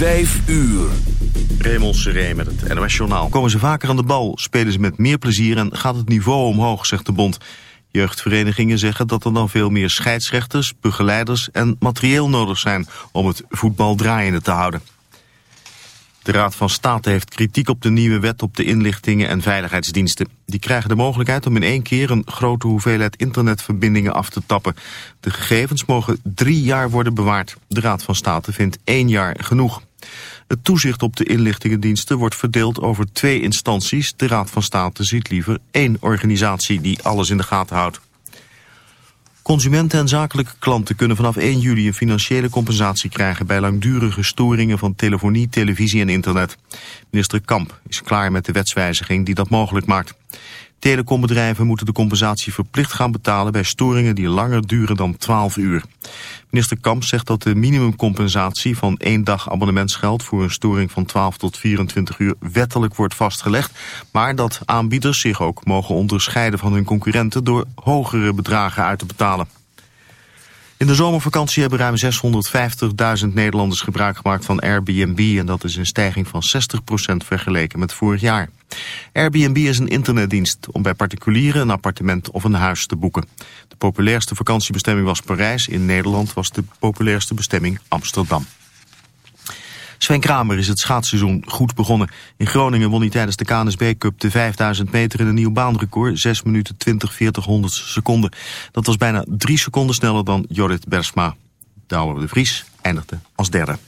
Vijf uur. Raymond Seré met het NOS Journaal. Komen ze vaker aan de bal, spelen ze met meer plezier en gaat het niveau omhoog, zegt de bond. Jeugdverenigingen zeggen dat er dan veel meer scheidsrechters, begeleiders en materieel nodig zijn om het voetbal draaiende te houden. De Raad van State heeft kritiek op de nieuwe wet op de inlichtingen en veiligheidsdiensten. Die krijgen de mogelijkheid om in één keer een grote hoeveelheid internetverbindingen af te tappen. De gegevens mogen drie jaar worden bewaard. De Raad van State vindt één jaar genoeg. Het toezicht op de inlichtingendiensten wordt verdeeld over twee instanties. De Raad van State ziet liever één organisatie die alles in de gaten houdt. Consumenten en zakelijke klanten kunnen vanaf 1 juli een financiële compensatie krijgen bij langdurige storingen van telefonie, televisie en internet. Minister Kamp is klaar met de wetswijziging die dat mogelijk maakt. Telecombedrijven moeten de compensatie verplicht gaan betalen bij storingen die langer duren dan 12 uur. Minister Kamp zegt dat de minimumcompensatie van één dag abonnementsgeld voor een storing van 12 tot 24 uur wettelijk wordt vastgelegd, maar dat aanbieders zich ook mogen onderscheiden van hun concurrenten door hogere bedragen uit te betalen. In de zomervakantie hebben ruim 650.000 Nederlanders gebruik gemaakt van Airbnb en dat is een stijging van 60% vergeleken met vorig jaar. Airbnb is een internetdienst om bij particulieren een appartement of een huis te boeken. De populairste vakantiebestemming was Parijs, in Nederland was de populairste bestemming Amsterdam. Sven Kramer is het schaatsseizoen goed begonnen. In Groningen won hij tijdens de KNSB Cup de 5000 meter in een nieuw baanrecord. 6 minuten 20 40 honderd seconden. Dat was bijna 3 seconden sneller dan Jorrit Bersma. Douwe de Vries eindigde als derde.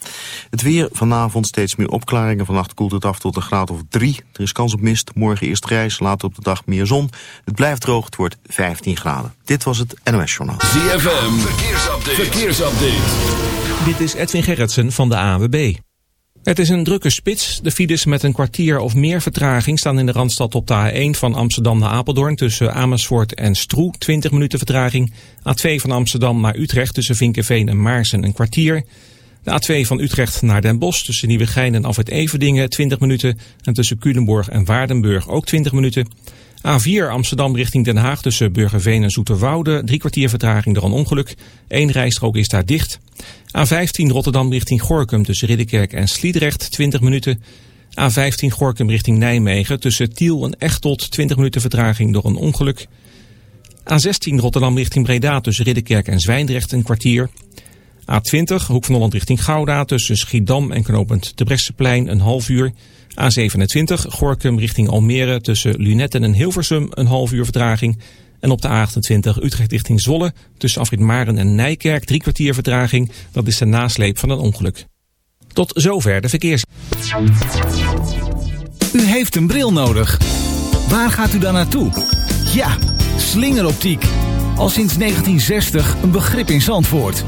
Het weer vanavond steeds meer opklaringen. Vannacht koelt het af tot een graad of 3. Er is kans op mist. Morgen eerst grijs, later op de dag meer zon. Het blijft droog, het wordt 15 graden. Dit was het NOS Journaal. ZFM, verkeersupdate. verkeersupdate. Dit is Edwin Gerritsen van de AWB. Het is een drukke spits. De files met een kwartier of meer vertraging staan in de Randstad op de A1 van Amsterdam naar Apeldoorn tussen Amersfoort en Stroe 20 minuten vertraging. A2 van Amsterdam naar Utrecht tussen Vinkenveen en Maarsen een kwartier. De A2 van Utrecht naar Den Bosch tussen Nieuwegein en Afwit Everdingen 20 minuten. En tussen Culemborg en Waardenburg ook 20 minuten. A4 Amsterdam richting Den Haag tussen Burgerveen en Zoeterwoude. Drie kwartier vertraging door een ongeluk. Eén rijstrook is daar dicht. A15 Rotterdam richting Gorkum tussen Ridderkerk en Sliedrecht 20 minuten. A15 Gorkum richting Nijmegen tussen Tiel en Echtelt 20 minuten vertraging door een ongeluk. A16 Rotterdam richting Breda tussen Ridderkerk en Zwijndrecht een kwartier. A20 Hoek van Holland richting Gouda tussen Schiedam en knooppunt de Bresseplein een half uur. A27 Gorkum richting Almere tussen Lunetten en Hilversum een half uur vertraging. En op de A28 Utrecht richting Zwolle tussen Afrit Maren en Nijkerk drie kwartier vertraging. Dat is de nasleep van een ongeluk. Tot zover de verkeers. U heeft een bril nodig. Waar gaat u dan naartoe? Ja, slingeroptiek. Al sinds 1960 een begrip in Zandvoort.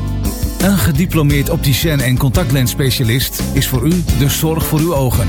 Een gediplomeerd opticien en contactlensspecialist is voor u de zorg voor uw ogen.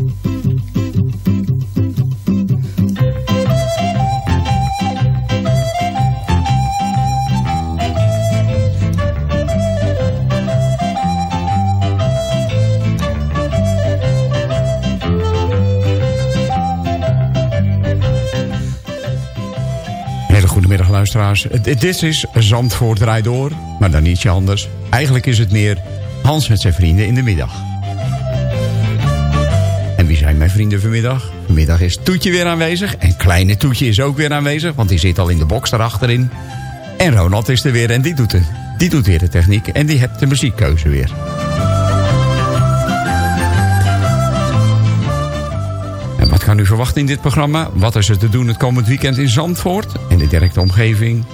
Dit is Zandvoort draait door, maar dan nietsje anders. Eigenlijk is het meer Hans met zijn vrienden in de middag. En wie zijn mijn vrienden vanmiddag? Vanmiddag is Toetje weer aanwezig. En kleine Toetje is ook weer aanwezig, want die zit al in de box daarachterin. En Ronald is er weer en die doet, het. die doet weer de techniek. En die hebt de muziekkeuze weer. Kan u verwachten in dit programma? Wat is er te doen het komend weekend in Zandvoort en de directe omgeving?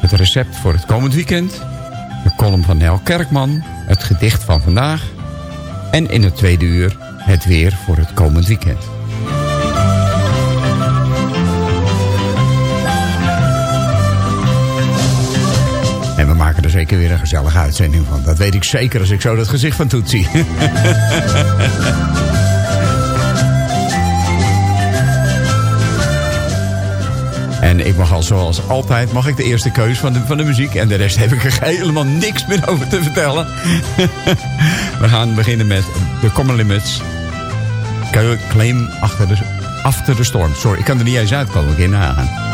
Het recept voor het komend weekend. De column van Nel Kerkman. Het gedicht van vandaag. En in het tweede uur het weer voor het komend weekend. En we maken er zeker weer een gezellige uitzending van. Dat weet ik zeker als ik zo dat gezicht van Toet zie. ik mag al zoals altijd mag ik de eerste keus van de, van de muziek. En de rest heb ik er helemaal niks meer over te vertellen. We gaan beginnen met de Common Limits. Claim achter de, after the Storm. Sorry, ik kan er niet eens uitkomen. Ik in.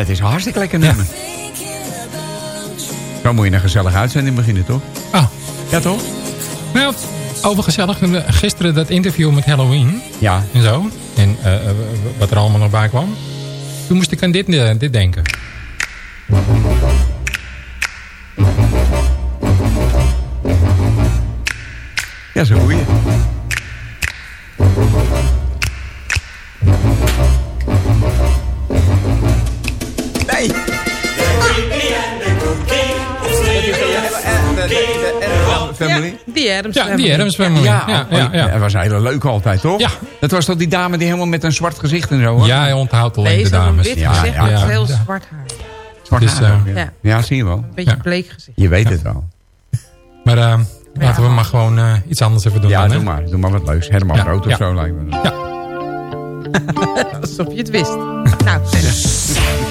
Dat is een hartstikke lekker nummer. Zo moet je een gezellige uitzending beginnen, toch? Oh, Ja, toch? nou, over gezellig. Gisteren dat interview met Halloween Ja. en zo. En eh, eh, wat er allemaal nog bij kwam. Toen moest ik aan dit, eh, dit denken. Ja, zo goeie. Die Adams Ja, die Adams Family. Ja, Ja, ja, ja. dat was een hele leuke altijd, toch? Ja. Dat was toch die dame die helemaal met een zwart gezicht en zo? hoor? Ja, je onthoudt alleen Nee, de dames. wit Ja, gezicht ja, ja. heel Ja. zwart haar. Zwart Dus, haar eh, ja. ja. ja, zie je wel. Een beetje Ja. bleek gezicht. Je weet het wel. Maar eh, laten we maar gewoon eh, iets anders even doen Ja, dan, doe maar. Doe maar wat leuks. Herman Ja, Brood of ja. zo lijkt me. dat. Alsof je het wist. nou, zeg.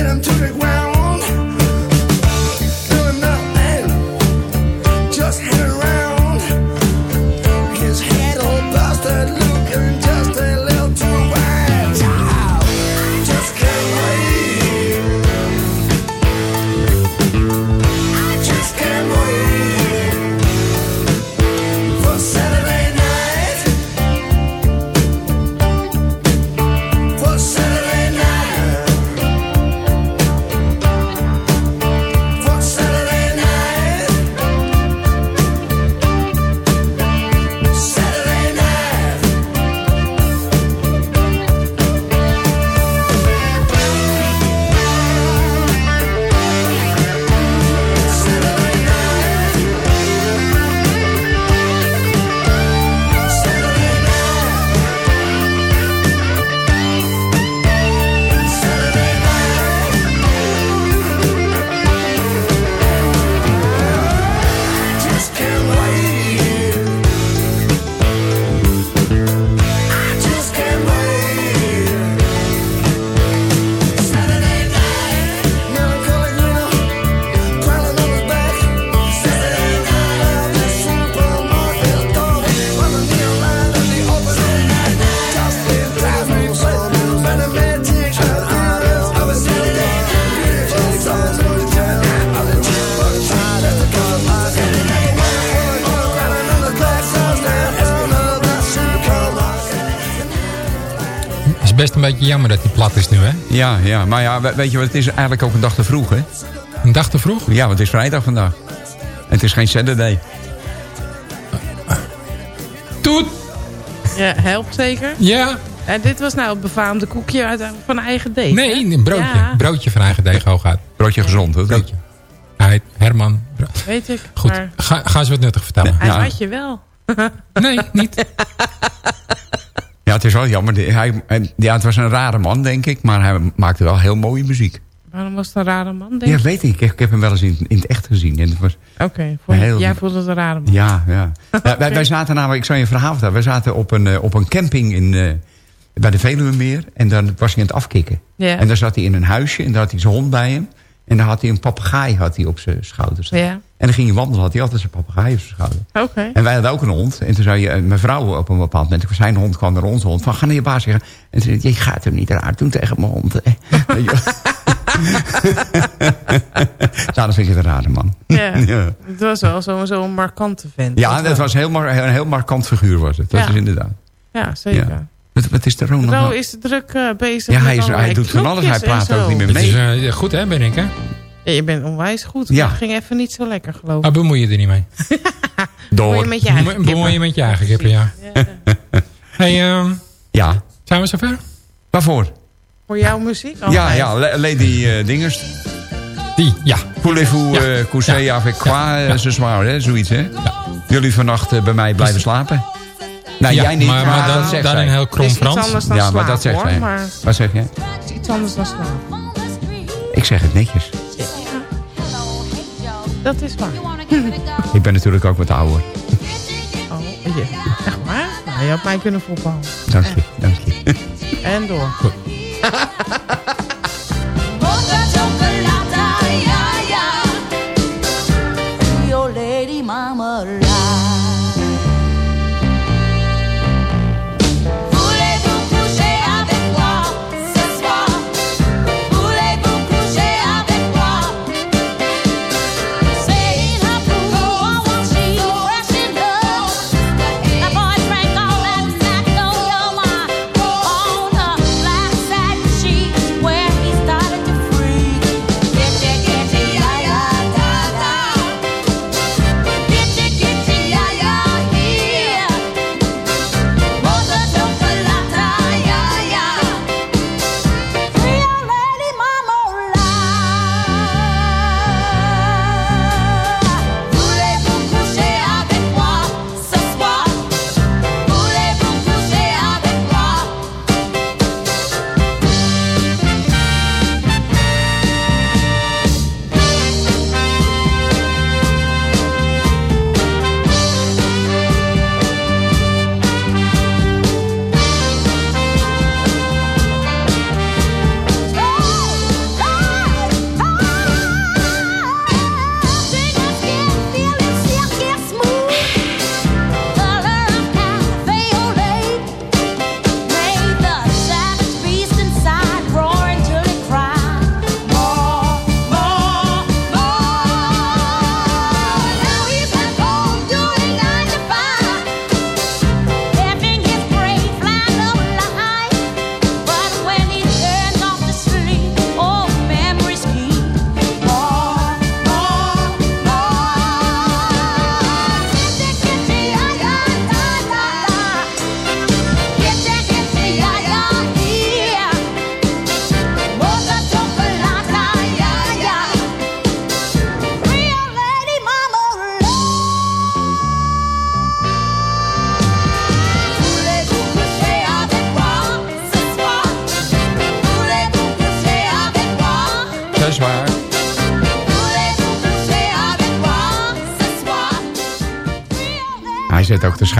Is best een beetje jammer dat die plat is nu, hè? Ja, ja, maar ja, we- weet je wat, het is eigenlijk ook een dag te vroeg, hè? Een dag te vroeg? Ja, want het is vrijdag vandaag. En het is geen Saturday. Toet! Ja, helpt zeker. Ja. En dit was nou het befaamde koekje uit, van eigen deeg. Nee, hè? een broodje. Ja, Broodje van eigen deeg gaat. Broodje gezond, hè? Broodje. Hij, Herman. weet ik. Goed, Maar ga, ga eens wat nuttig vertellen. hij Ja. had je wel. Nee, niet. Ja, het is wel jammer. Hij, ja, het was een rare man, denk ik. Maar hij maakte wel heel mooie muziek. Waarom was het een rare man, denk Ja, je? weet ik. Ik heb, ik hem wel eens in, in het echt gezien. En het was, Oké, je- Heel- jij vond het een rare man. ja, ja. ja wij, wij zaten namelijk, ik zal je een verhaal vertellen. Wij zaten op een, eh, op een camping in, eh, bij de Veluwemeer. En dan was hij aan het afkicken. Ja. En daar zat hij in een huisje. En daar had hij zijn hond bij hem. En daar had hij een papegaai had hij op zijn schouder staan. Ja. En dan ging hij wandelen, had hij altijd zijn papegaai op zijn schouder. Oké. En wij hadden ook een hond. En toen zei je, eh, mijn vrouw op een bepaald moment, zijn hond kwam naar onze hond, van ga naar je baas zeggen. En toen zei je gaat hem niet raar doen tegen mijn hond. hè." Weet je nou, dat vind ik een rare man. Ja. Ja. Het was wel zo'n zo'n markante vent. Ja, Dat was heel een heel markant figuur was het. Dat Ja. is inderdaad. Ja, zeker. Ja. Wat, wat is Ronald? Ro nou? is druk eh, bezig Ja, hij, is, hij doet van alles. Hij praat ook niet meer Het is mee. eh, goed, hè, ben ik, hè? Ja, je bent onwijs goed. Ja. Het ging even niet zo lekker, geloof ik. Maar bemoei je er niet mee. Bemoei je Door. met je eigen Bemoei je met je eigen kippen, ja. Ja. Hey, ehm, Ja. zijn we zover? Waarvoor? Voor jouw muziek? Ja, altijd. ja, La- Lady eh, Dingers. Die, ja. Voulez-vous Ja. coucher Ja. avec quoi, Ja. Ja. ce soir, hè? Zoiets, hè? Jullie vannacht bij mij blijven slapen? Nou, Ja, jij niet, maar, maar, maar dat dan, dan een heel Het krom is iets Frans. anders dan Ja, slaap, maar dat zegt hoor. zij. Maar het Wat zeg je? is iets anders dan slaap. Ik zeg het netjes. Dat is waar. Ik ben natuurlijk ook wat ouder. Oh, ja. Echt waar? Nou, je had mij kunnen voetballen. Dank je, dank je. En door.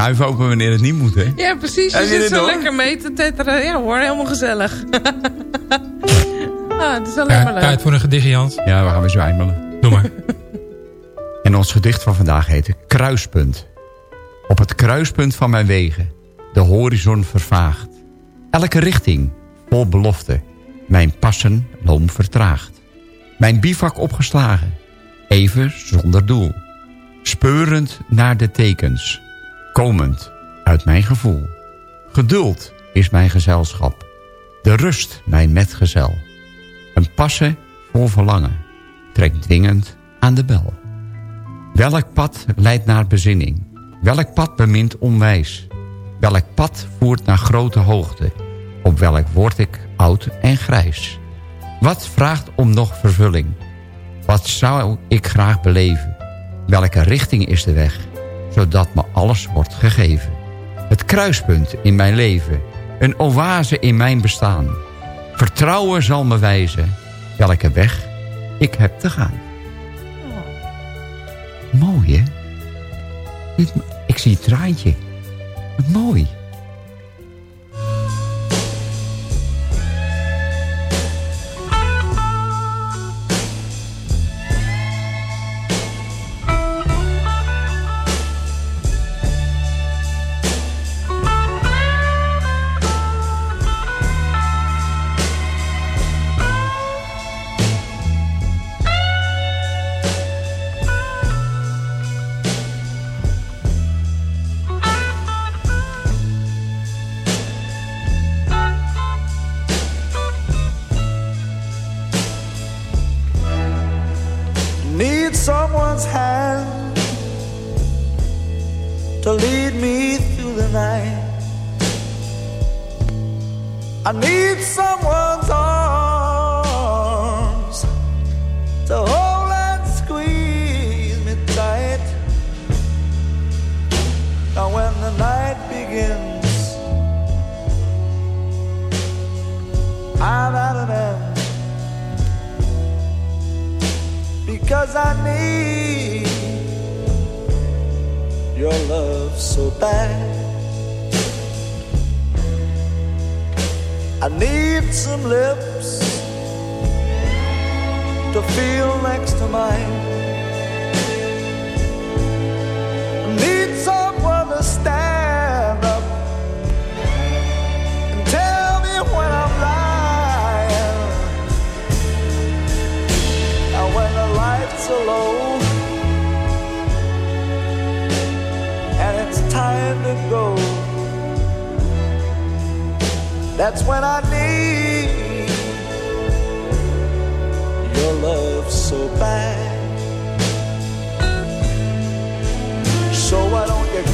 schuif open wanneer het niet moet, hè? Ja, precies. Je zit zo door? lekker mee te tetteren. Ja hoor, helemaal gezellig. ah, het is alleen Ja, maar leuk. tijd voor een gedichtje, Jans. Ja, we gaan weer zwijmelen. Doe maar. En ons gedicht van vandaag heet Kruispunt. Op het kruispunt van mijn wegen, de horizon vervaagt. Elke richting, vol belofte, mijn passen loom vertraagt. Mijn bivak opgeslagen, even zonder doel. Speurend naar de tekens, komend uit mijn gevoel. Geduld is mijn gezelschap, de rust mijn metgezel. Een passen vol verlangen, trekt dwingend aan de bel. Welk pad leidt naar bezinning? Welk pad bemint onwijs? Welk pad voert naar grote hoogte? Op welk word ik oud en grijs? Wat vraagt om nog vervulling? Wat zou ik graag beleven? Welke richting is de weg? Zodat me alles wordt gegeven. Het kruispunt in mijn leven. Een oase in mijn bestaan. Vertrouwen zal me wijzen. Welke weg ik heb te gaan. Mooi, hè? Ik zie het traantje. Wat mooi.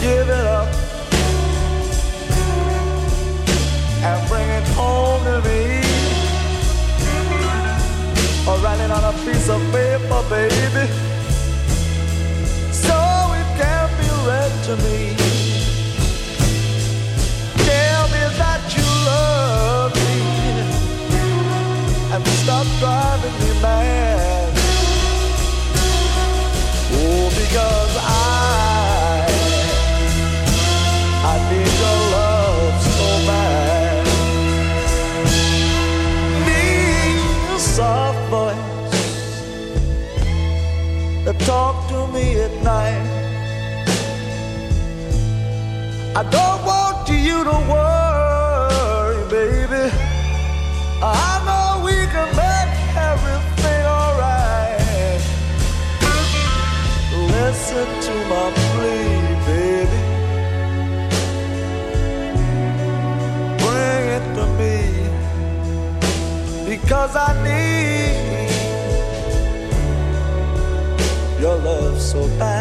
Give it up and bring it home to me? or write it on a piece of paper, baby, so it can be read to me. I need your love so bad.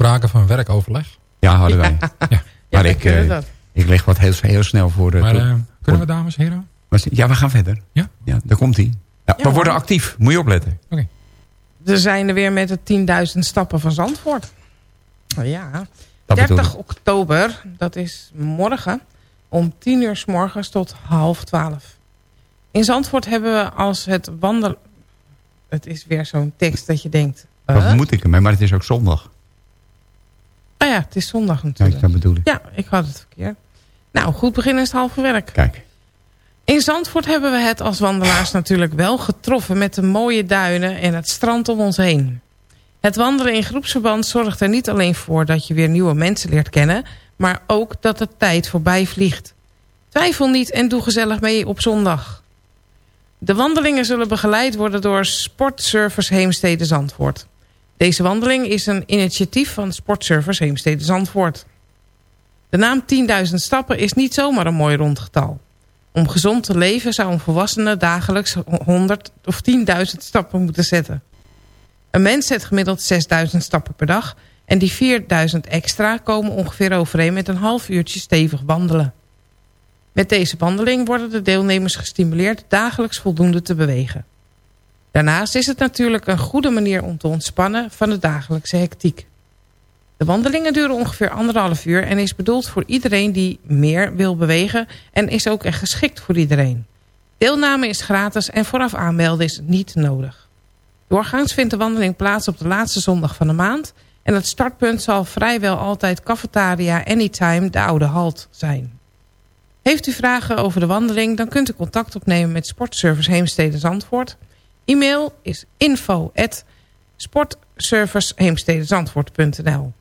Sprake van werkoverleg? Ja, hadden wij. Ja. Maar ik, eh, ik leg wat heel, heel snel voor... eh, Maar eh, kunnen we dames en heren? Ja, we gaan verder. Ja? Ja, daar komt hij. Ja, we worden actief. Moet je opletten. We zijn er weer met de 10.000 stappen van Zandvoort. Oh Ja, Dat bedoel 30 ik. oktober, dat is morgen, om 10 uur s morgens tot half 12. In Zandvoort hebben we als het wandelen... Het is weer zo'n tekst dat je denkt... Wat eh? moet ik ermee? Maar het is ook zondag. Oh ja, het is zondag Kijk, natuurlijk. dat bedoel ik. Ja, ik had het verkeerd. Nou, goed beginnen is het halve werk. Kijk. In Zandvoort hebben we het als wandelaars natuurlijk wel getroffen... met de mooie duinen en het strand om ons heen. Het wandelen in groepsverband zorgt er niet alleen voor... dat je weer nieuwe mensen leert kennen... maar ook dat de tijd voorbij vliegt. Twijfel niet en doe gezellig mee op zondag. De wandelingen zullen begeleid worden door Sportservice Heemstede Zandvoort. Deze wandeling is een initiatief van Sportservice Heemstede Zandvoort. De naam 10.000 stappen is niet zomaar een mooi rond getal. Om gezond te leven zou een volwassene dagelijks 100 of 10.000 stappen moeten zetten. Een mens zet gemiddeld 6.000 stappen per dag... en die 4.000 extra komen ongeveer overeen met een half uurtje stevig wandelen. Met deze wandeling worden de deelnemers gestimuleerd dagelijks voldoende te bewegen. Daarnaast is het natuurlijk een goede manier om te ontspannen van de dagelijkse hectiek. De wandelingen duren ongeveer anderhalf uur en is bedoeld voor iedereen die meer wil bewegen en is ook echt geschikt voor iedereen. Deelname is gratis en vooraf aanmelden is niet nodig. Doorgaans vindt de wandeling plaats op de laatste zondag van de maand en het startpunt zal vrijwel altijd Cafetaria Anytime de Oude Halt zijn. Heeft u vragen over de wandeling, dan kunt u contact opnemen met Sportservice Heemstede Zandvoort. E-mail is info at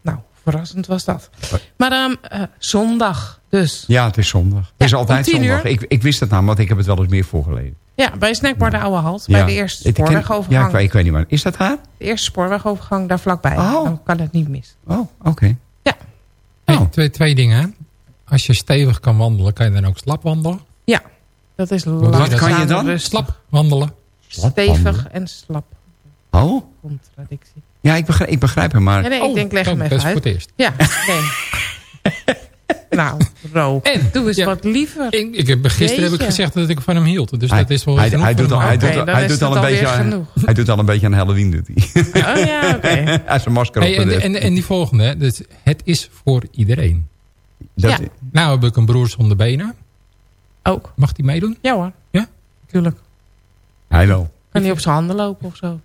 Nou, verrassend was dat. Maar ehm, eh, zondag dus. Ja, het is zondag. Het Ja, is altijd 10 zondag. Ik, ik wist het nou, want ik heb het wel eens meer voorgelezen. Ja, bij Snackbar de Oude Halt. Ja. Bij de eerste Ik ken- spoorwegovergang. Ja, ik, weet- ik weet niet maar. Is dat haar? De eerste spoorwegovergang daar vlakbij. Oh. Dan kan het niet mis. Oh, oké. Hey, Oh. twee, twee dingen. hè. Als je stevig kan wandelen, kan je dan ook slap wandelen? Ja, dat is Wat kan je dan? Slap wandelen. Stevig en slap. Oh? Contradictie. Ja, ik begrijp, ik begrijp hem, maar... Nee, nee, ik Oh, denk leg oh, hem dat even is voor uit. het eerst. Ja, nee. nou, Ro, En, doe eens ja. wat liever. Ik, ik heb, gisteren heb ik gezegd dat ik van hem hield. Dus hij, dat is wel hij, genoeg hij doet al, hij doet, hij doet al een beetje aan, hij doet al een beetje aan Halloween doet hij. Oh ja, oké. hij heeft zijn masker op. En, en, en die volgende. hè. Dus het is voor iedereen. dat, Ja. Nou heb ik een broer zonder benen. Ook. Mag die meedoen? Ja hoor. Ja? Tuurlijk. Hij wel. Kan hij op zijn handen lopen of zo?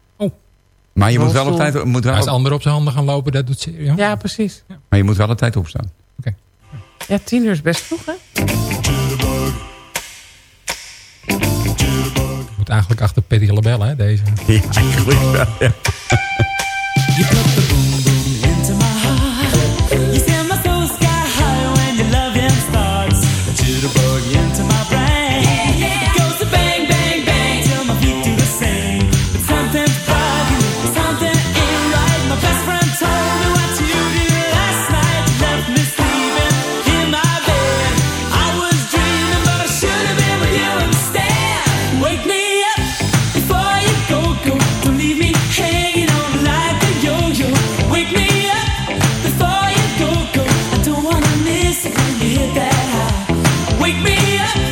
Maar je moet wel op tijd, moet Als wel, anderen op zijn handen gaan lopen, dat doet ze. Ja. Ja, precies. maar je moet wel op tijd opstaan. Ja, tien uur is best vroeg, hè? Moet eigenlijk achter Petty Labelle, hè, deze. Ja, eigenlijk wel. Ja. Yeah.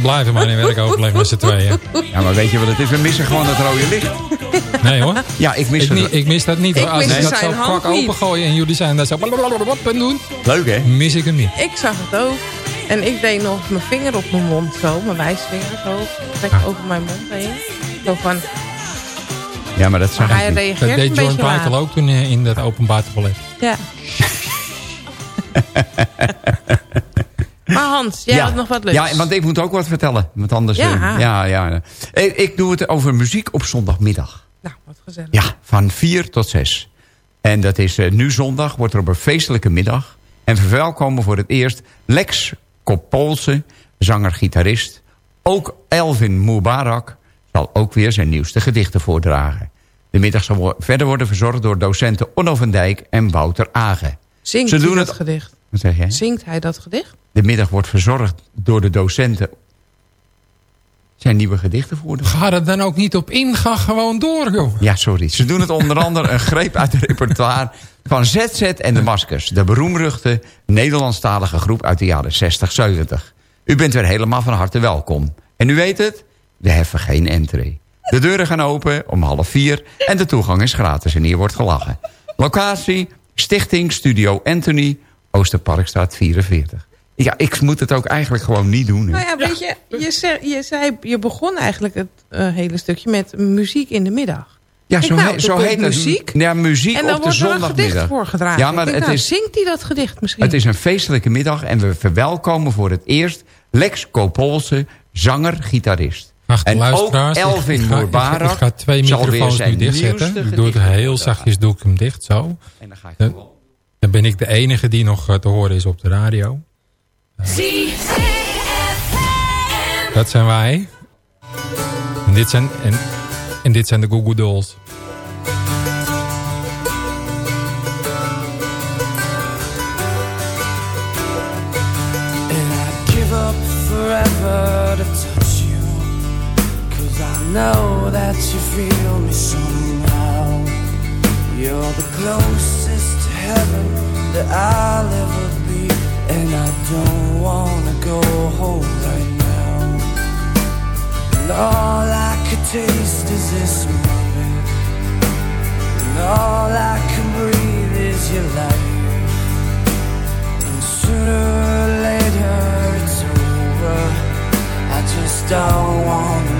Blijven maar in werkoverleg met z'n tweeën. Ja, maar weet je wat het is? We missen gewoon het rode licht. Nee hoor. Ja, ik mis Ik, het. niet- ik mis dat niet. Ik. Als ik dat zijn zo kwak niet. opengooien en jullie zijn daar zo blablabla doen, Leuk, hè? mis ik hem niet. Ik zag het ook. En ik deed nog mijn vinger op mijn mond zo. Mijn wijsvinger zo. Trek Ah. over mijn mond heen. Zo van, Ja, maar dat zag maar hij reageert Dat deed John Michael ook toen eh, in dat openbaar toilet. Ja. Hans, jij had nog wat leuks. Ja, want ik moet ook wat vertellen. Want anders... Ja. eh, ja, ja. Ik, ik doe het over muziek op zondagmiddag. Nou, wat gezellig. Ja, van 4 tot 6. En dat is eh, nu zondag, wordt er op een feestelijke middag. En verwelkomen voor het eerst Lex Kopolse, zanger-gitarist. Ook Elvin Mubarak zal ook weer zijn nieuwste gedichten voordragen. De middag zal wo- verder worden verzorgd door docenten Onno van Dijk en Wouter Agen. Zingt Ze hij doen dat het- gedicht? Wat zeg jij? Zingt hij dat gedicht? De middag wordt verzorgd door de docenten zijn nieuwe gedichten voordragen. Ga er dan ook niet op in, ga gewoon door joh. Ja, sorry. Ze doen het onder andere een greep uit de repertoire van ZZ en de Maskers. De beroemruchte Nederlandstalige groep uit de jaren 60, 70. U bent weer helemaal van harte welkom. En u weet het, we heffen geen entree. De deuren gaan open om half vier en de toegang is gratis en hier wordt gelachen. Locatie, Stichting Studio Anthony, Oosterparkstraat 44. Ja, ik moet het ook eigenlijk gewoon niet doen. hè. Nou ja, weet je, je, zei, je, zei, je begon eigenlijk het eh, hele stukje met muziek in de middag. Ja, zo, nou, he- zo heet het. muziek. Ja, muziek en dan op de wordt er een gedicht voorgedragen. Ja, maar denk, het nou, is, zingt hij dat gedicht misschien? Het is een feestelijke middag en we verwelkomen voor het eerst Lex Kopolse, zanger, gitarist. Ach, En ook Elvin ga, ik, ga twee zal weer microfoons nu dichtzetten. Ik doe het heel zachtjes, doe ik hem dicht zo. En dan ga ik gewoon. Dan ben ik de enige die nog eh, te horen is op de radio. Dat zijn wij. En dit zijn, en, en dit zijn de Google Dolls. And I'd give up forever to touch you. Cause I know that you feel me somehow. You're the closest to heaven that I'll ever be. And I don't wanna go home right now. And all I could taste is this moment. And all I can breathe is your life. And sooner or later it's over. I just don't wanna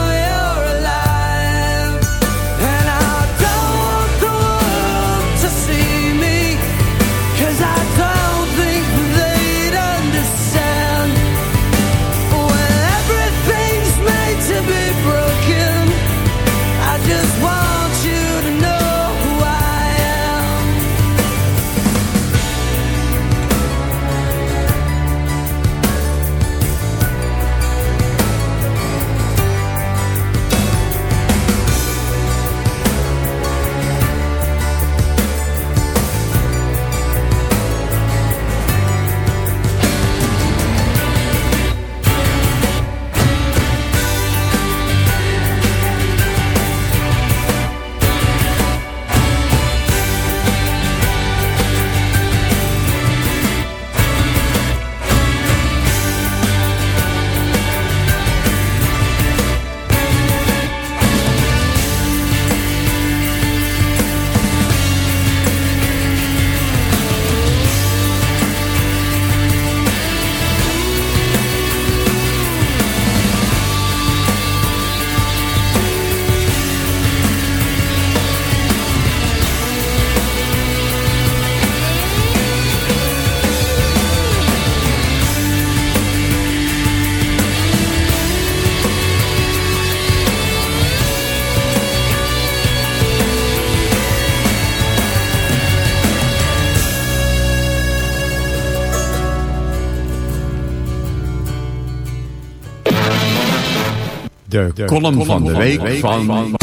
De, column van de week van...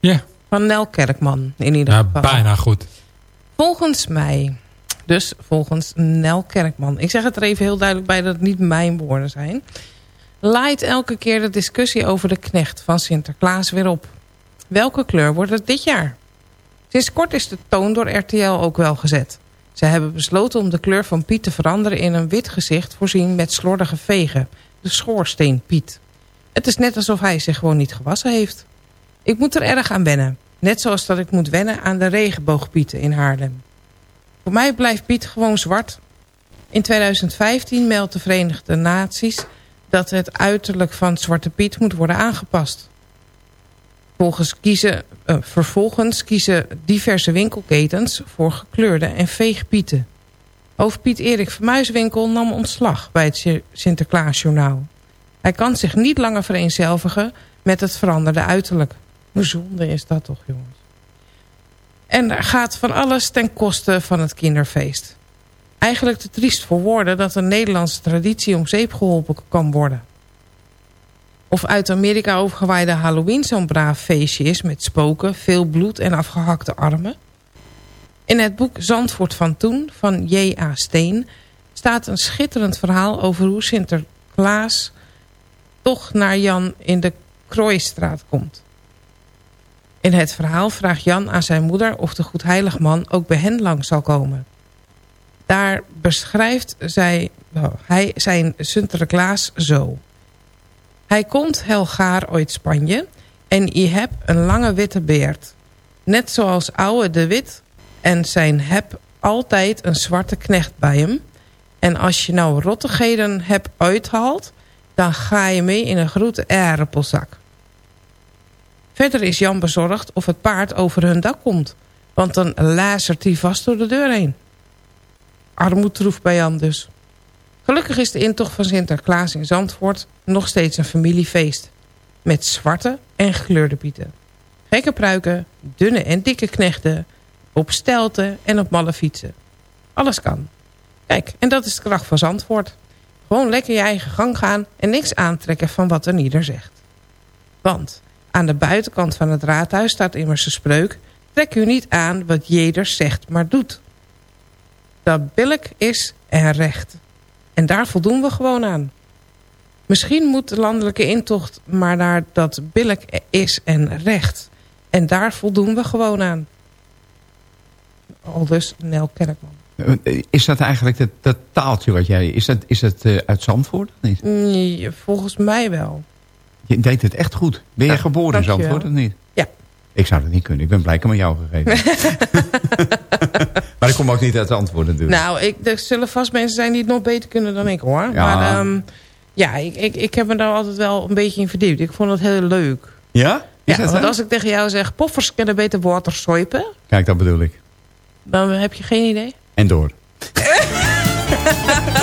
Ja, Van Nel Kerkman, in ieder ja geval. bijna goed. Volgens mij, dus volgens Nel Kerkman... ik zeg het er even heel duidelijk bij dat het niet mijn woorden zijn... laait elke keer de discussie over de knecht van Sinterklaas weer op. Welke kleur wordt het dit jaar? Sinds kort is de toon door RTL ook wel gezet. Ze hebben besloten om de kleur van Piet te veranderen in een wit gezicht... voorzien met slordige vegen, de schoorsteen Piet. Het is net alsof hij zich gewoon niet gewassen heeft. Ik moet er erg aan wennen. Net zoals dat ik moet wennen aan de regenboogpieten in Haarlem. Voor mij blijft Piet gewoon zwart. In 2015 meldt de Verenigde Naties dat het uiterlijk van Zwarte Piet moet worden aangepast. Kiezen, eh, vervolgens kiezen diverse winkelketens voor gekleurde en veegpieten. Hoofdpiet Erik Vermuiswinkel nam ontslag bij het Sint- Sinterklaasjournaal. Hij kan zich niet langer vereenzelvigen met het veranderde uiterlijk. Hoe zonde is dat toch, jongens? En er gaat van alles ten koste van het kinderfeest. Eigenlijk te triest voor woorden dat een Nederlandse traditie om zeep geholpen kan worden. Of uit Amerika overgewaaide Halloween zo'n braaf feestje is... met spoken, veel bloed en afgehakte armen. In het boek Zandvoort van Toen van J.A. Steen... staat een schitterend verhaal over hoe Sinterklaas... toch naar Jan in de Krooistraat komt. In het verhaal vraagt Jan aan zijn moeder of de goedheiligman ook bij hen lang zal komen. Daar beschrijft zij, oh, hij zijn Sinterklaas zo. Hij komt helgaar uit Spanje en je hebt een lange witte beard. Net zoals oude de Wit en zijn heb altijd een zwarte knecht bij hem. En als je nou rottigheden hebt uitgehaald, dan ga je mee in een grote aardappelzak. Verder is Jan bezorgd of het paard over hun dak komt. Want dan lazert hij vast door de deur heen. Armoedtroef bij Jan dus. Gelukkig is de intocht van Sinterklaas in Zandvoort nog steeds een familiefeest. Met zwarte en gekleurde pieten. Gekke pruiken, dunne en dikke knechten, op stelten en op malle fietsen. Alles kan. Kijk, en dat is de kracht van Zandvoort. Gewoon lekker je eigen gang gaan en niks aantrekken van wat er ieder zegt. Want aan de buitenkant van het raadhuis staat immers de spreuk... trek u niet aan wat jeder zegt, maar doet. Dat billig is en recht. En daar voldoen we gewoon aan. Misschien moet de landelijke intocht maar naar dat billig is en recht. En daar voldoen we gewoon aan. Aldus Nel Kerkman. Eh, Is dat eigenlijk dat, dat taaltje wat jij... Is dat, is dat eh, uit Zandvoort of niet? Nee, volgens mij wel. Je deed het echt goed. Ben je Ja, geboren in. Zandvoort of niet? Ja. Ik zou dat niet kunnen. Ik ben blij met jou gegeven. maar ik kom ook niet uit Zandvoort natuurlijk. Nou, ik, er zullen vast mensen zijn die het nog beter kunnen dan ik hoor. Ja. Maar ehm, ja, ik, ik, ik heb me daar altijd wel een beetje in verdiept. Ik vond het heel leuk. ja? Is Ja, dat want als ik tegen jou zeg, poffers kunnen beter water soipen, Kijk, dat bedoel ik. dan heb je geen idee. En door.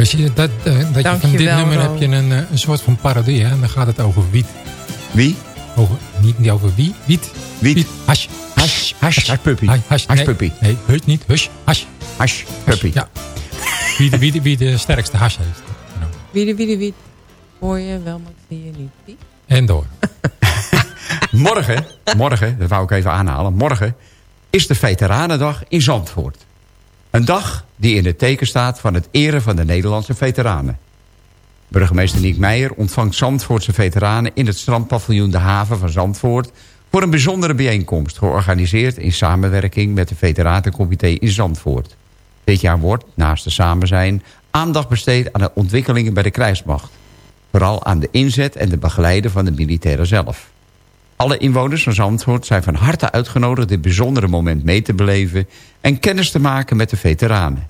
Weet je, dat, eh, dat je van dit nummer Ro. heb je een, eh, een soort van parodie. Hè? En dan gaat het over wiet. Wie? Over, niet, niet over wie, wiet. Wiet. Hash. Hash, hash, hash puppy. Hash, hash, Hash nee, puppy. Nee, hush niet. Hush. Hash. Hash puppy. Ja. Wie de, wie, de, wie de sterkste hash heeft. Nou, Wie de wie de wie. Hoor je wel, maar ik zie je niet. Wie? En door. Morgen, morgen, dat wou ik even aanhalen. Morgen is de Veteranendag in Zandvoort. Een dag die in het teken staat van het eren van de Nederlandse veteranen. Burgemeester Niek Meijer ontvangt Zandvoortse veteranen... in het strandpaviljoen De Haven van Zandvoort... voor een bijzondere bijeenkomst... georganiseerd in samenwerking met de Veteranencomité in Zandvoort. Dit jaar wordt, naast de samen zijn... aandacht besteed aan de ontwikkelingen bij de krijgsmacht. Vooral aan de inzet en de begeleiden van de militairen zelf. Alle inwoners van Zandvoort zijn van harte uitgenodigd... dit bijzondere moment mee te beleven... en kennis te maken met de veteranen.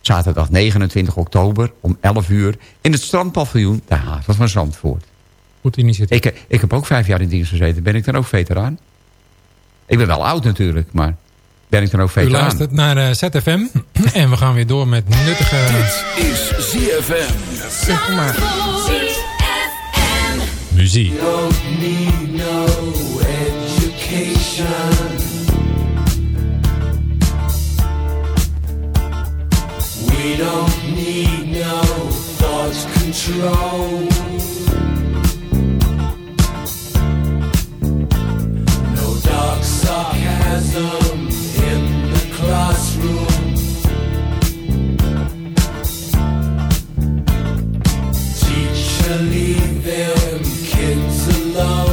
Zaterdag 29 oktober om 11 uur... in het strandpaviljoen de haven van Zandvoort. Goed initiatief. Ik, ik heb ook vijf jaar in dienst gezeten. Ben ik dan ook veteraan? Ik ben wel oud natuurlijk, maar ben ik dan ook U veteraan? luistert naar eh, ZFM. en we gaan weer door met nuttige... is ZFM. Zeg maar. Control. No dark sarcasm alone.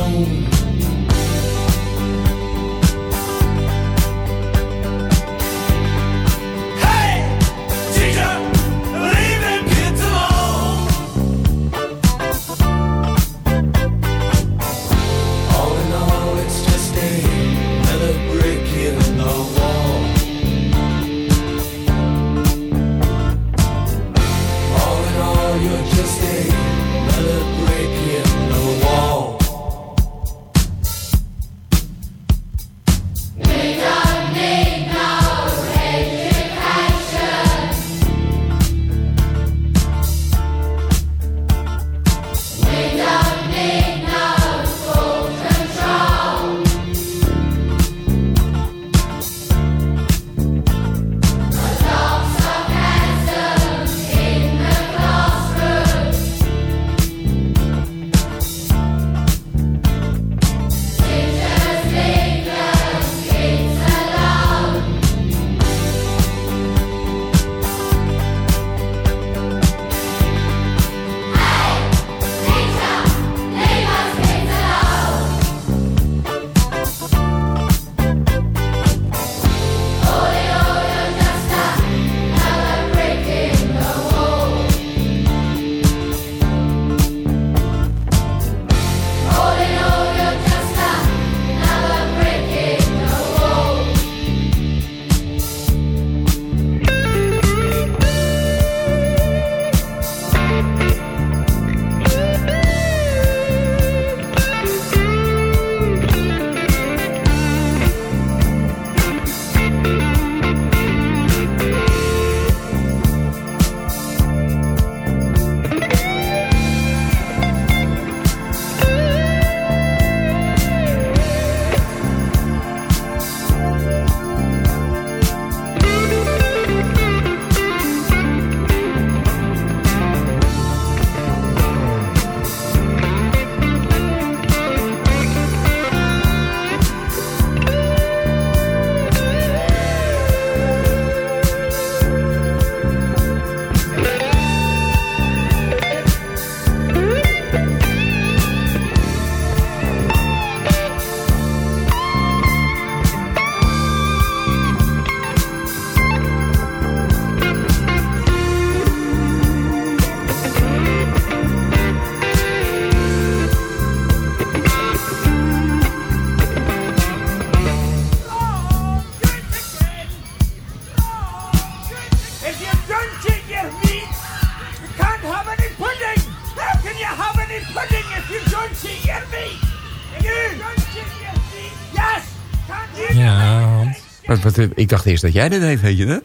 Ik dacht eerst dat jij dat deed, weet je dat?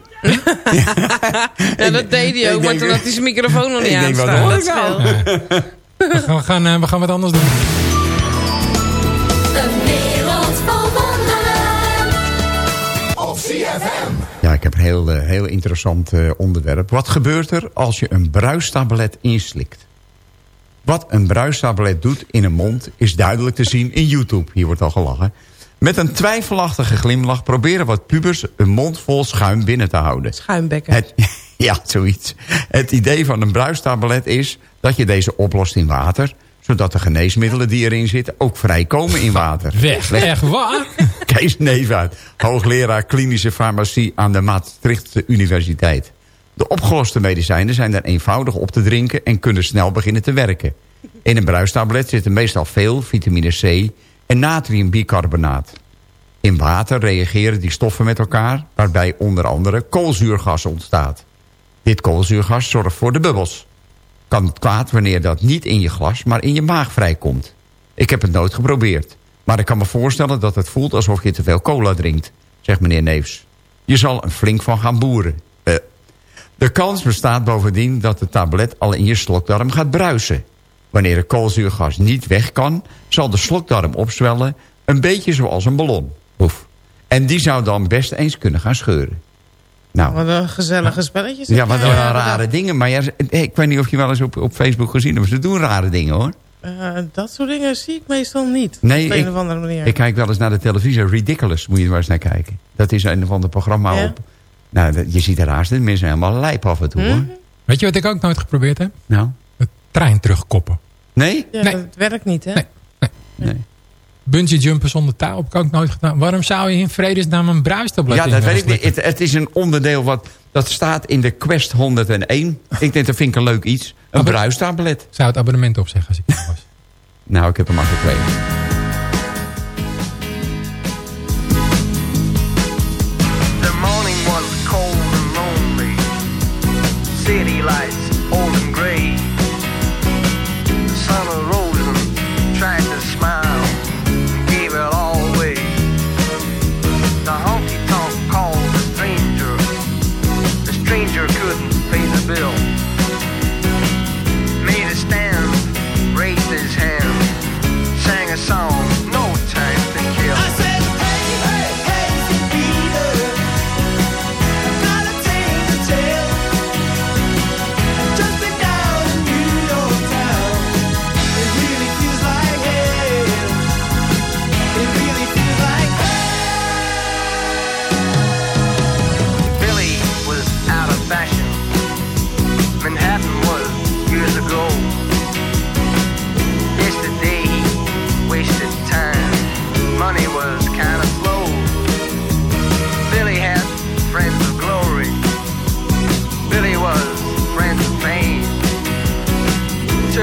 Ja, dat deed hij ook, maar toen had hij zijn microfoon nog niet Ik denk, wat aanstaan. hoor ik nou? We gaan, we, gaan, eh, we gaan wat anders doen. Een wereld vol wonderen. Ja, ik heb een heel, eh, heel interessant eh, onderwerp. Wat gebeurt er als je een bruistablet inslikt? Wat een bruistablet doet in een mond is duidelijk te zien in YouTube. Hier wordt al gelachen. Met een twijfelachtige glimlach proberen wat pubers een mond vol schuim binnen te houden. Schuimbekken. Het, ja, zoiets. Het idee van een bruistablet is dat je deze oplost in water... zodat de geneesmiddelen die erin zitten ook vrijkomen in water. Weg, Leg- echt waar? Kees Nevaart, hoogleraar klinische farmacie aan de Maastrichtse Universiteit. De opgeloste medicijnen zijn er eenvoudig op te drinken en kunnen snel beginnen te werken. In een bruistablet zitten meestal veel vitamine C en natriumbicarbonaat. In water reageren die stoffen met elkaar, waarbij onder andere koolzuurgas ontstaat. Dit koolzuurgas zorgt voor de bubbels. Kan het kwaad wanneer dat niet in je glas, maar in je maag vrijkomt. Ik heb het nooit geprobeerd. Maar ik kan me voorstellen dat het voelt alsof je te veel cola drinkt, zegt meneer Neefs. Je zal er flink van gaan boeren. Eh. De kans bestaat bovendien dat de tablet al in je slokdarm gaat bruisen. Wanneer het koolzuurgas niet weg kan, zal de slokdarm opzwellen... een beetje zoals een ballon. Oef. En die zou dan best eens kunnen gaan scheuren. Nou, Wat een gezellige spelletjes. ja, wat Ja, een rare dingen. Maar ja, ik weet niet of je wel eens op, op Facebook gezien hebt. Ze doen rare dingen hoor. Eh, dat soort dingen zie ik meestal niet. Nee, op een ik- of andere manier. Ik kijk wel eens naar de televisie. Ridiculous, moet je er maar eens naar kijken. Dat is een of ander programma Ja? op. Nou, je ziet er haast de mensen helemaal lijp af en toe hoor. Weet je wat ik ook nooit geprobeerd heb? Nou, De trein terugkoppen. nee? ja, Nee. dat werkt niet, hè? Nee. Nee. Bungee jumpen zonder touw heb ik ook nooit gedaan. Waarom zou je in vredesnaam een bruistablet Ja, dat weet ik niet. Het, het is een onderdeel wat... Dat staat in de Quest 101. Ik denk, dat vind ik een leuk iets. Een bruistablet. zou het abonnement opzeggen als ik daar was. Nou, ik heb hem al gekregen.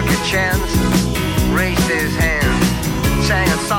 A chance, raised his hand, sang a song.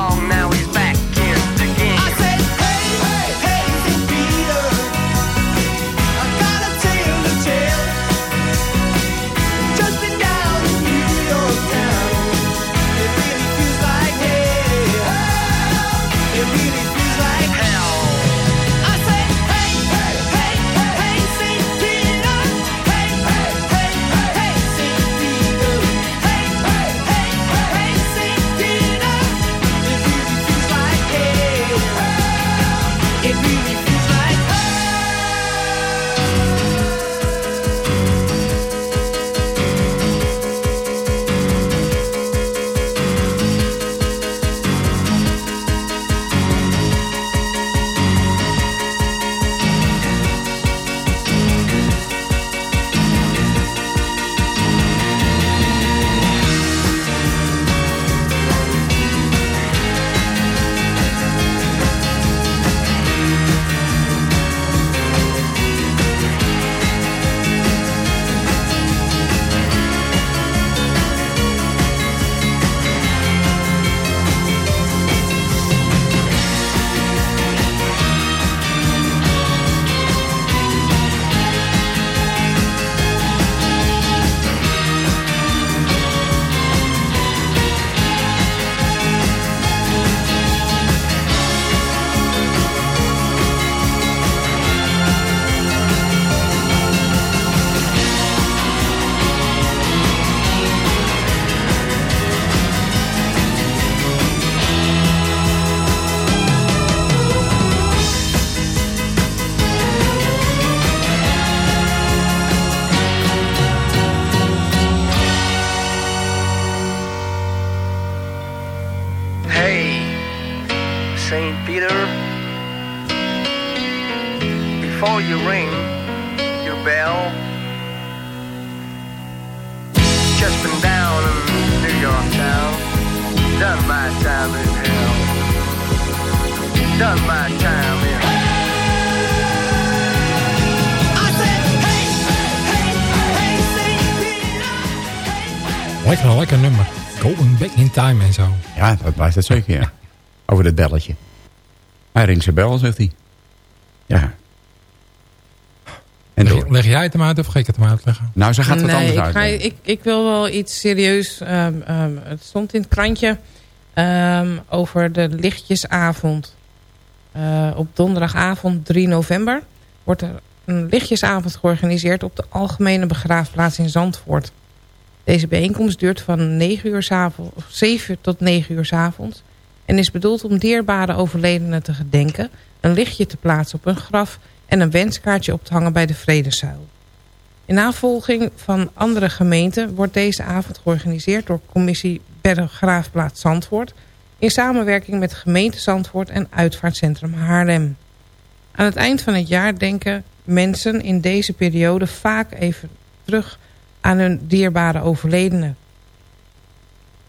Time en zo. Ja, dat blijft het zeker, ja. Over dat belletje. Hij ringt zijn bel, zegt hij. Ja. En Leg, leg jij het hem uit of ga ik het hem uitleggen? Nou, ze gaat het nee, anders ik, uit. ga, ik, ik wil wel iets serieus. ehm, ehm, het stond in het krantje ehm, over de lichtjesavond. Eh, op donderdagavond 3 november wordt er een lichtjesavond georganiseerd op de Algemene Begraafplaats in Zandvoort. Deze bijeenkomst duurt van 9 uur 's avonds, of 7 tot 9 uur 's avonds en is bedoeld om dierbare overledenen te gedenken, een lichtje te plaatsen op hun graf en een wenskaartje op te hangen bij de Vredezuil. In navolging van andere gemeenten wordt deze avond georganiseerd door commissie Berggraafplaats Zandvoort in samenwerking met gemeente Zandvoort en Uitvaartcentrum Haarlem. Aan het eind van het jaar denken mensen in deze periode vaak even terug aan hun dierbare overledenen.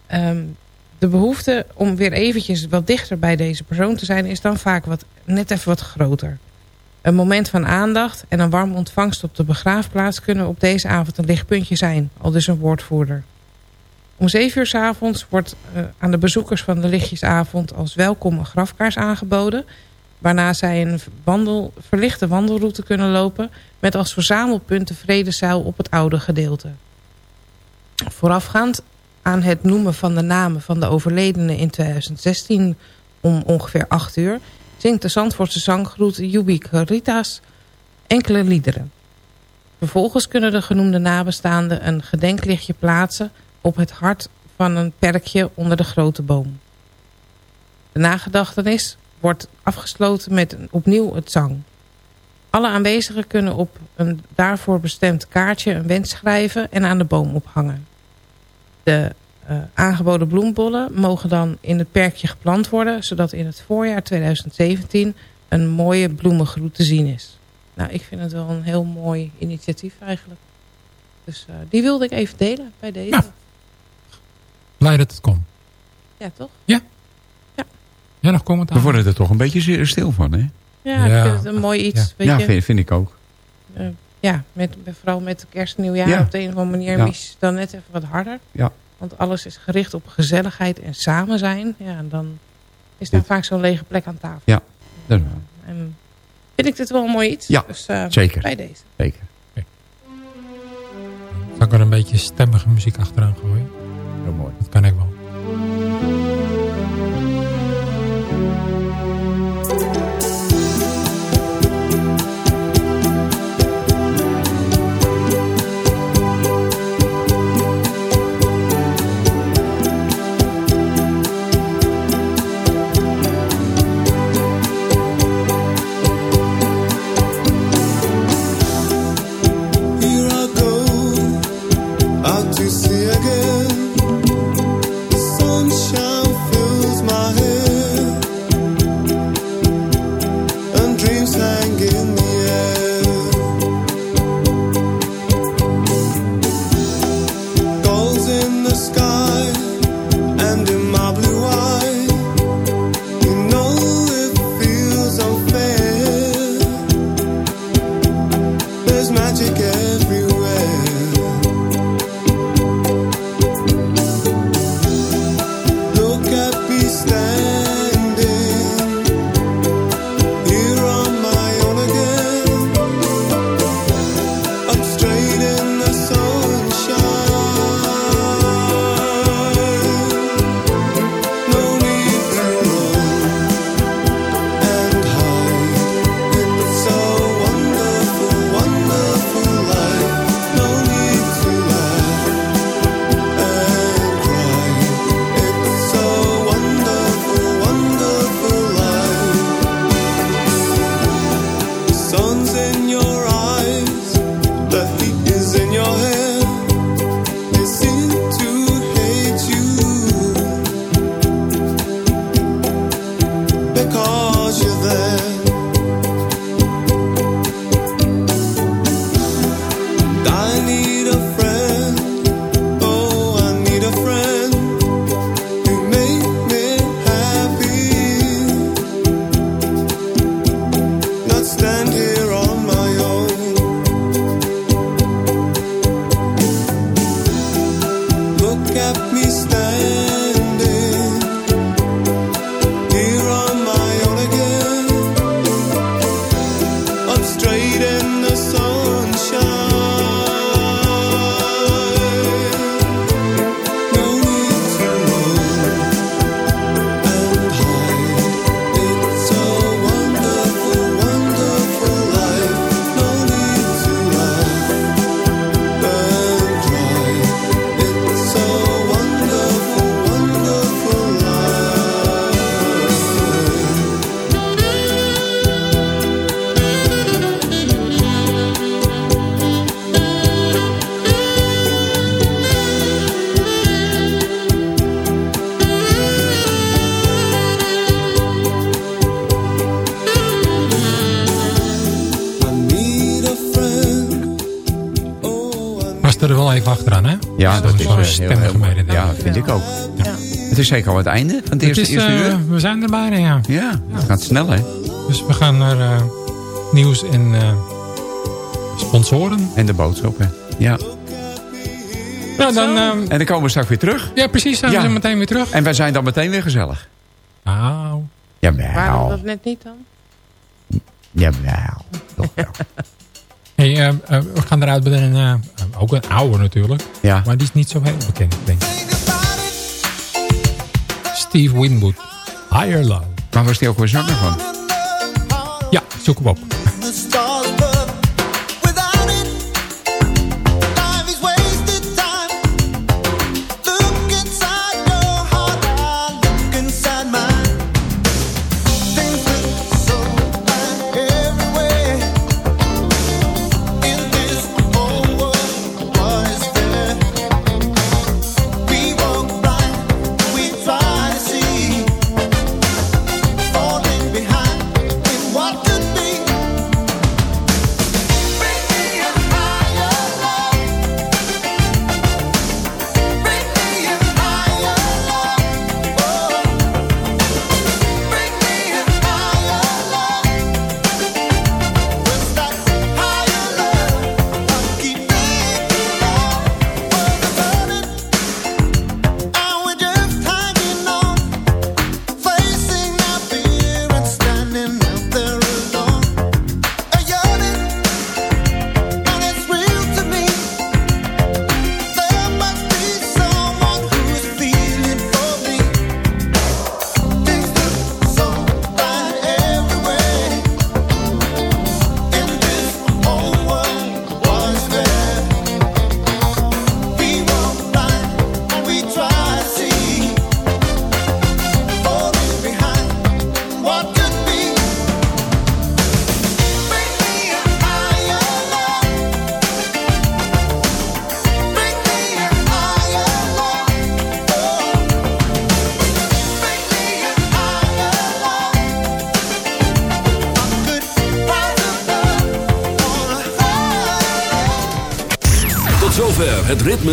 Ehm, de behoefte om weer eventjes wat dichter bij deze persoon te zijn... is dan vaak wat, net even wat groter. Een moment van aandacht en een warm ontvangst op de begraafplaats... kunnen op deze avond een lichtpuntje zijn, al dus een woordvoerder. Om 7 uur s avonds wordt eh, aan de bezoekers van de lichtjesavond... als welkom een grafkaars aangeboden... waarna zij een wandel, verlichte wandelroute kunnen lopen... met als verzamelpunt de Vredezuil op het oude gedeelte. Voorafgaand aan het noemen van de namen van de overledenen in 2016 om ongeveer 8 uur... zingt de Zandvoortse zanggroet Jubi Caritas enkele liederen. Vervolgens kunnen de genoemde nabestaanden een gedenklichtje plaatsen... op het hart van een perkje onder de grote boom. De nagedachtenis wordt afgesloten met een- opnieuw het zang. Alle aanwezigen kunnen op een daarvoor bestemd kaartje een wens schrijven en aan de boom ophangen. De eh, aangeboden bloembollen mogen dan in het perkje geplant worden... zodat in het voorjaar 2017 een mooie bloemengroet te zien is. Nou, ik vind het wel een heel mooi initiatief eigenlijk. Dus eh, die wilde ik even delen bij deze. Nou. Blij dat het komt. Ja, toch? Ja, nog commentaar? We worden er toch een beetje stil van, hè? Ja, ik vind het een mooi iets. Ja, Weet ja je? vind, vind ik ook. Eh, ja, met, vooral met kerst en nieuwjaar Ja. op de een of andere manier Ja. mis je dan net even wat harder. Ja. Want alles is gericht op gezelligheid en samen zijn. Ja, en dan is daar vaak zo'n lege plek aan tafel. Ja, dat is waar. En vind ik dit wel een mooi iets. Ja, dus, eh, zeker. Bij deze. Zeker. Zal ik er een beetje stemmige muziek achteraan gooien? Heel mooi. Dat kan ik wel. Mededeling. Ja, vind ik ook. Ja. Het is zeker al het einde van het Het eerste, is, eerste eh, uur. we zijn er bijna, ja. Ja, het gaat snel, hè? Dus we gaan naar eh, nieuws en eh, sponsoren. En de boodschappen. Ja. Ja, dan, ehm, En dan komen we straks weer terug. ja, precies. Dan Ja. zijn we meteen weer terug. En wij zijn dan meteen weer gezellig. Nou, Jawel. Waarom dat net niet dan? Jawel. Toch wel. hey, we gaan eruit met een, eh, ook een oude natuurlijk. Ja. Maar die is niet zo heel bekend, denk ik. Steve Winwood. Higher Love. Waar was die ook weer zanger van? Ja, zoek hem op.